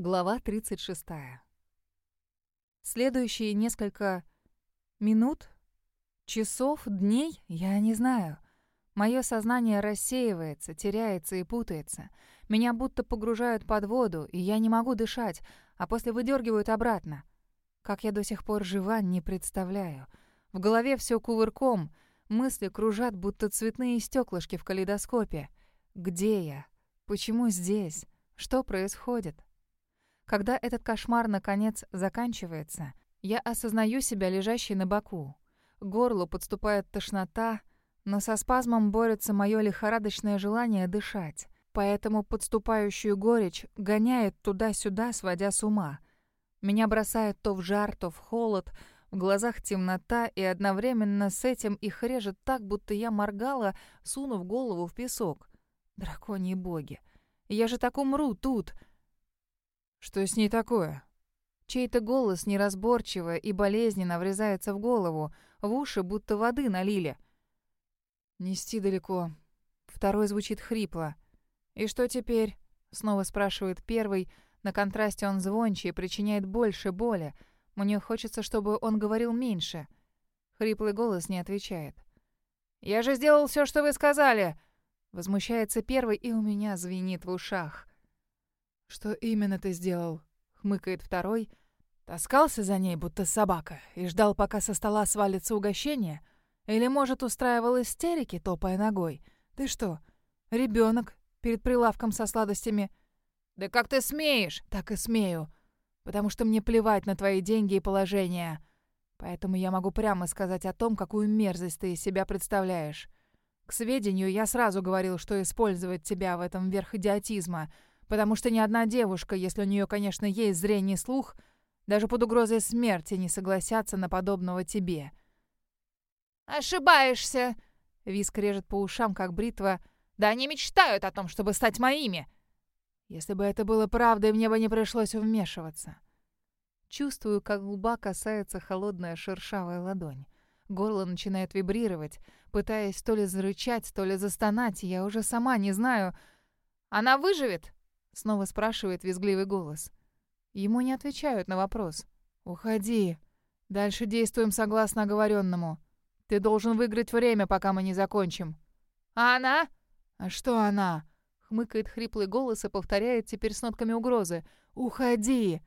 Глава 36. Следующие несколько минут, часов, дней, я не знаю. Мое сознание рассеивается, теряется и путается. Меня будто погружают под воду, и я не могу дышать, а после выдергивают обратно. Как я до сих пор жива, не представляю. В голове все кувырком, мысли кружат, будто цветные стеклышки в калейдоскопе. Где я? Почему здесь? Что происходит? Когда этот кошмар, наконец, заканчивается, я осознаю себя лежащей на боку. К горлу подступает тошнота, но со спазмом борется мое лихорадочное желание дышать. Поэтому подступающую горечь гоняет туда-сюда, сводя с ума. Меня бросает то в жар, то в холод, в глазах темнота, и одновременно с этим их режет так, будто я моргала, сунув голову в песок. Драконьи боги. Я же так умру тут — что с ней такое? Чей-то голос неразборчиво и болезненно врезается в голову, в уши будто воды налили. Нести далеко. Второй звучит хрипло. «И что теперь?» — снова спрашивает первый. На контрасте он звонче и причиняет больше боли. Мне хочется, чтобы он говорил меньше. Хриплый голос не отвечает. «Я же сделал все, что вы сказали!» Возмущается первый, и у меня звенит в ушах. «Что именно ты сделал?» — хмыкает второй. «Таскался за ней, будто собака, и ждал, пока со стола свалится угощение? Или, может, устраивал истерики, топая ногой? Ты что, ребенок перед прилавком со сладостями?» «Да как ты смеешь?» «Так и смею, потому что мне плевать на твои деньги и положение. Поэтому я могу прямо сказать о том, какую мерзость ты из себя представляешь. К сведению, я сразу говорил, что использовать тебя в этом верх идиотизма — Потому что ни одна девушка, если у нее, конечно, есть зрение и слух, даже под угрозой смерти не согласятся на подобного тебе. «Ошибаешься!» — Виск режет по ушам, как бритва. «Да они мечтают о том, чтобы стать моими!» Если бы это было правдой, мне бы не пришлось вмешиваться. Чувствую, как лба касается холодная шершавая ладонь. Горло начинает вибрировать, пытаясь то ли зарычать, то ли застонать, я уже сама не знаю. «Она выживет?» Снова спрашивает визгливый голос. Ему не отвечают на вопрос. «Уходи. Дальше действуем согласно оговоренному. Ты должен выиграть время, пока мы не закончим». «А она?» «А что она?» Хмыкает хриплый голос и повторяет теперь с нотками угрозы. «Уходи!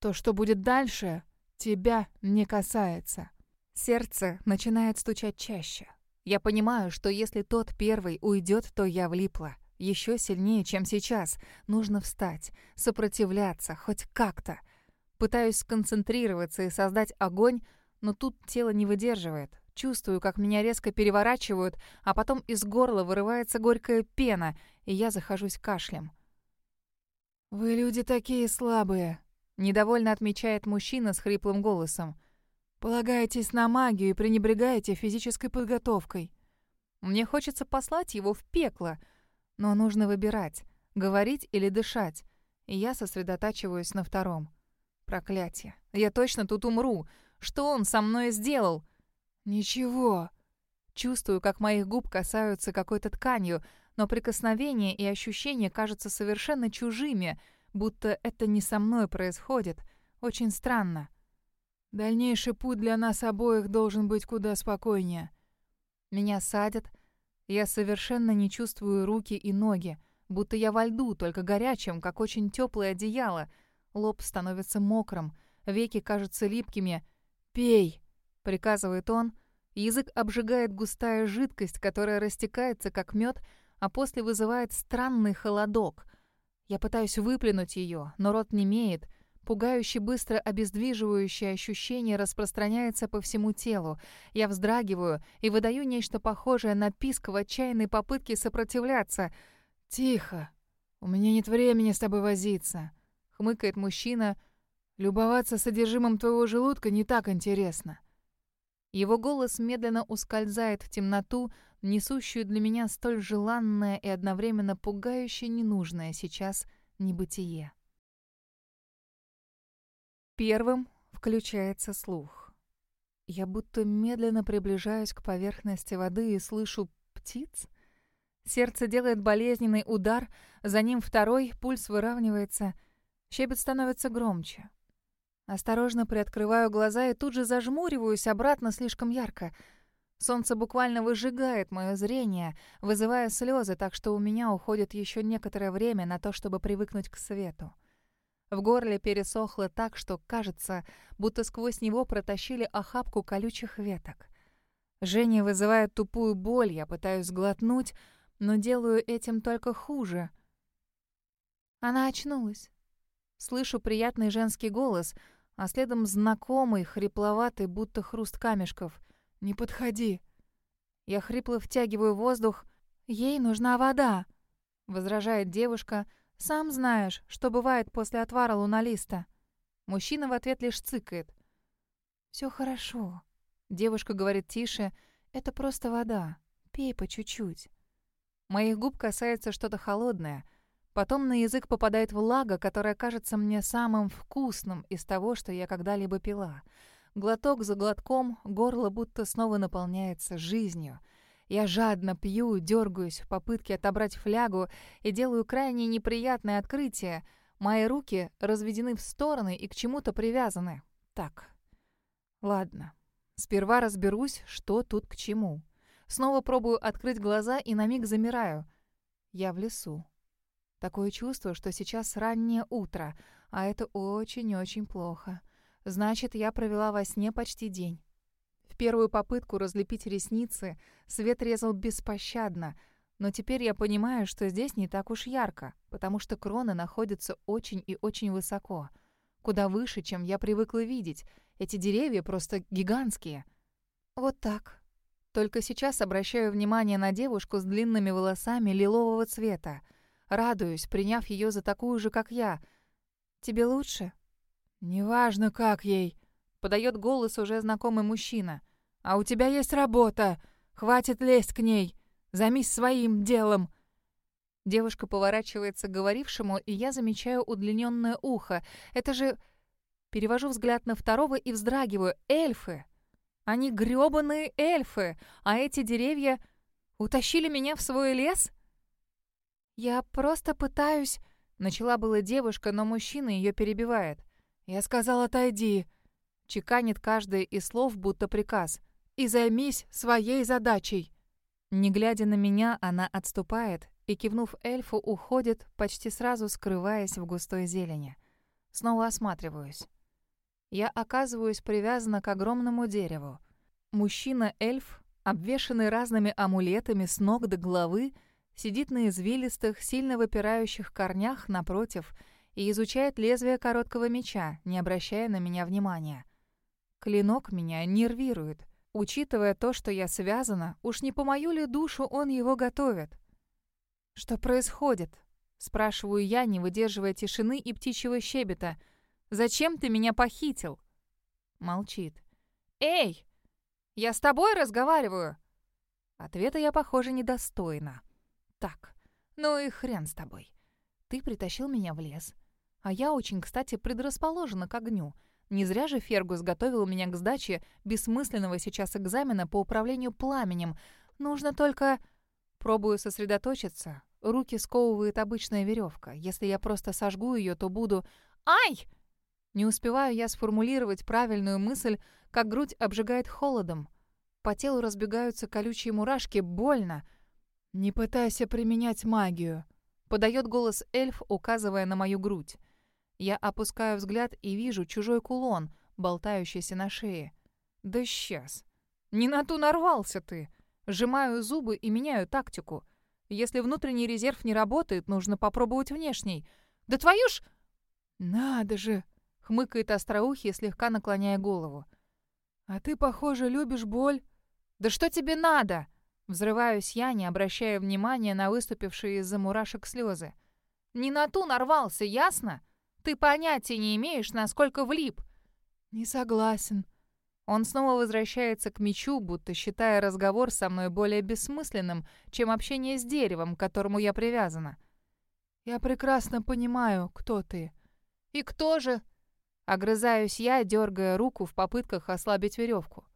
То, что будет дальше, тебя не касается». Сердце начинает стучать чаще. Я понимаю, что если тот первый уйдет, то я влипла. Еще сильнее, чем сейчас. Нужно встать, сопротивляться, хоть как-то. Пытаюсь сконцентрироваться и создать огонь, но тут тело не выдерживает. Чувствую, как меня резко переворачивают, а потом из горла вырывается горькая пена, и я захожусь кашлем. «Вы люди такие слабые», — недовольно отмечает мужчина с хриплым голосом. «Полагаетесь на магию и пренебрегаете физической подготовкой». Мне хочется послать его в пекло — но нужно выбирать, говорить или дышать. И я сосредотачиваюсь на втором. Проклятие. Я точно тут умру. Что он со мной сделал? Ничего. Чувствую, как моих губ касаются какой-то тканью, но прикосновение и ощущения кажутся совершенно чужими, будто это не со мной происходит. Очень странно. Дальнейший путь для нас обоих должен быть куда спокойнее. Меня садят, я совершенно не чувствую руки и ноги, будто я во льду, только горячим, как очень теплое одеяло. Лоб становится мокрым, веки кажутся липкими. «Пей!» — приказывает он. Язык обжигает густая жидкость, которая растекается, как мед, а после вызывает странный холодок. Я пытаюсь выплюнуть ее, но рот не имеет. Пугающе быстро обездвиживающее ощущение распространяется по всему телу. Я вздрагиваю и выдаю нечто похожее на писк в отчаянной попытке сопротивляться. «Тихо! У меня нет времени с тобой возиться!» — хмыкает мужчина. «Любоваться содержимым твоего желудка не так интересно». Его голос медленно ускользает в темноту, несущую для меня столь желанное и одновременно пугающе ненужное сейчас небытие. Первым включается слух. Я будто медленно приближаюсь к поверхности воды и слышу птиц. Сердце делает болезненный удар, за ним второй, пульс выравнивается. Щебет становится громче. Осторожно приоткрываю глаза и тут же зажмуриваюсь обратно слишком ярко. Солнце буквально выжигает мое зрение, вызывая слезы, так что у меня уходит еще некоторое время на то, чтобы привыкнуть к свету. В горле пересохло так, что кажется, будто сквозь него протащили охапку колючих веток. Женя вызывает тупую боль, я пытаюсь глотнуть, но делаю этим только хуже. Она очнулась. Слышу приятный женский голос — а следом знакомый, хрипловатый, будто хруст камешков. «Не подходи!» Я хрипло втягиваю воздух. «Ей нужна вода!» — возражает девушка. «Сам знаешь, что бывает после отвара луналиста». Мужчина в ответ лишь цыкает. «Все хорошо». Девушка говорит тише. «Это просто вода. Пей по чуть-чуть». Моих губ касается что-то холодное — Потом на язык попадает влага, которая кажется мне самым вкусным из того, что я когда-либо пила. Глоток за глотком горло будто снова наполняется жизнью. Я жадно пью, дергаюсь в попытке отобрать флягу и делаю крайне неприятное открытие. Мои руки разведены в стороны и к чему-то привязаны. Так, ладно. Сперва разберусь, что тут к чему. Снова пробую открыть глаза и на миг замираю. Я в лесу. Такое чувство, что сейчас раннее утро, а это очень-очень плохо. Значит, я провела во сне почти день. В первую попытку разлепить ресницы свет резал беспощадно, но теперь я понимаю, что здесь не так уж ярко, потому что кроны находятся очень и очень высоко. Куда выше, чем я привыкла видеть. Эти деревья просто гигантские. Вот так. Только сейчас обращаю внимание на девушку с длинными волосами лилового цвета — Радуюсь, приняв ее за такую же, как я. «Тебе лучше?» «Неважно, как ей», — подает голос уже знакомый мужчина. «А у тебя есть работа. Хватит лезть к ней. Займись своим делом». Девушка поворачивается к говорившему, и я замечаю удлиненное ухо. Это же... Перевожу взгляд на второго и вздрагиваю. Эльфы! Они грёбаные эльфы! А эти деревья утащили меня в свой лес? «Я просто пытаюсь...» Начала была девушка, но мужчина ее перебивает. «Я сказал, отойди!» Чеканит каждое из слов, будто приказ. «И займись своей задачей!» Не глядя на меня, она отступает и, кивнув эльфу, уходит, почти сразу скрываясь в густой зелени. Снова осматриваюсь. Я оказываюсь привязана к огромному дереву. Мужчина-эльф, обвешанный разными амулетами с ног до головы, сидит на извилистых, сильно выпирающих корнях напротив и изучает лезвие короткого меча, не обращая на меня внимания. Клинок меня нервирует. Учитывая то, что я связана, уж не по мою ли душу он его готовит? «Что происходит?» — спрашиваю я, не выдерживая тишины и птичьего щебета. «Зачем ты меня похитил?» Молчит. «Эй! Я с тобой разговариваю!» Ответа я, похоже, недостойна. Так, ну и хрен с тобой. Ты притащил меня в лес. А я очень, кстати, предрасположена к огню. Не зря же Фергус готовил меня к сдаче бессмысленного сейчас экзамена по управлению пламенем. Нужно только... Пробую сосредоточиться. Руки сковывает обычная веревка. Если я просто сожгу ее, то буду... Ай! Не успеваю я сформулировать правильную мысль, как грудь обжигает холодом. По телу разбегаются колючие мурашки, больно — «Не пытайся применять магию», — подает голос эльф, указывая на мою грудь. Я опускаю взгляд и вижу чужой кулон, болтающийся на шее. «Да сейчас! Не на ту нарвался ты!» Сжимаю зубы и меняю тактику. Если внутренний резерв не работает, нужно попробовать внешний. «Да твою ж...» «Надо же!» — хмыкает остроухий, слегка наклоняя голову. «А ты, похоже, любишь боль». «Да что тебе надо?» Взрываюсь я, не обращая внимания на выступившие из-за мурашек слезы. «Не на ту нарвался, ясно? Ты понятия не имеешь, насколько влип». «Не согласен». Он снова возвращается к мечу, будто считая разговор со мной более бессмысленным, чем общение с деревом, к которому я привязана. «Я прекрасно понимаю, кто ты». «И кто же?» Огрызаюсь я, дергая руку в попытках ослабить веревку.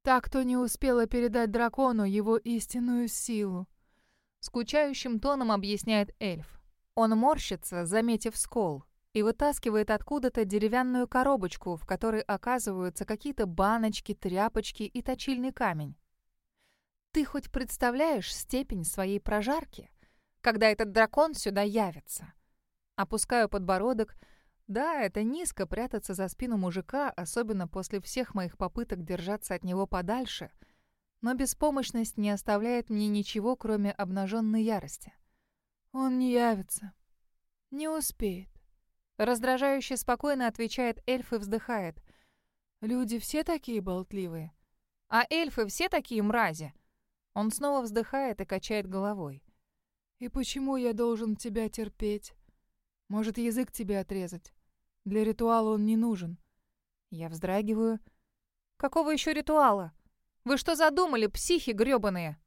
Так, кто не успела передать дракону его истинную силу. Скучающим тоном объясняет эльф. Он морщится, заметив скол. И вытаскивает откуда-то деревянную коробочку, в которой оказываются какие-то баночки, тряпочки и точильный камень. Ты хоть представляешь степень своей прожарки, когда этот дракон сюда явится? Опускаю подбородок. Да, это низко прятаться за спину мужика, особенно после всех моих попыток держаться от него подальше. Но беспомощность не оставляет мне ничего, кроме обнаженной ярости. Он не явится. Не успеет. Раздражающе спокойно отвечает эльф и вздыхает. Люди все такие болтливые. А эльфы все такие мрази. Он снова вздыхает и качает головой. «И почему я должен тебя терпеть? Может, язык тебе отрезать? Для ритуала он не нужен». Я вздрагиваю. «Какого еще ритуала? Вы что задумали, психи грёбаные?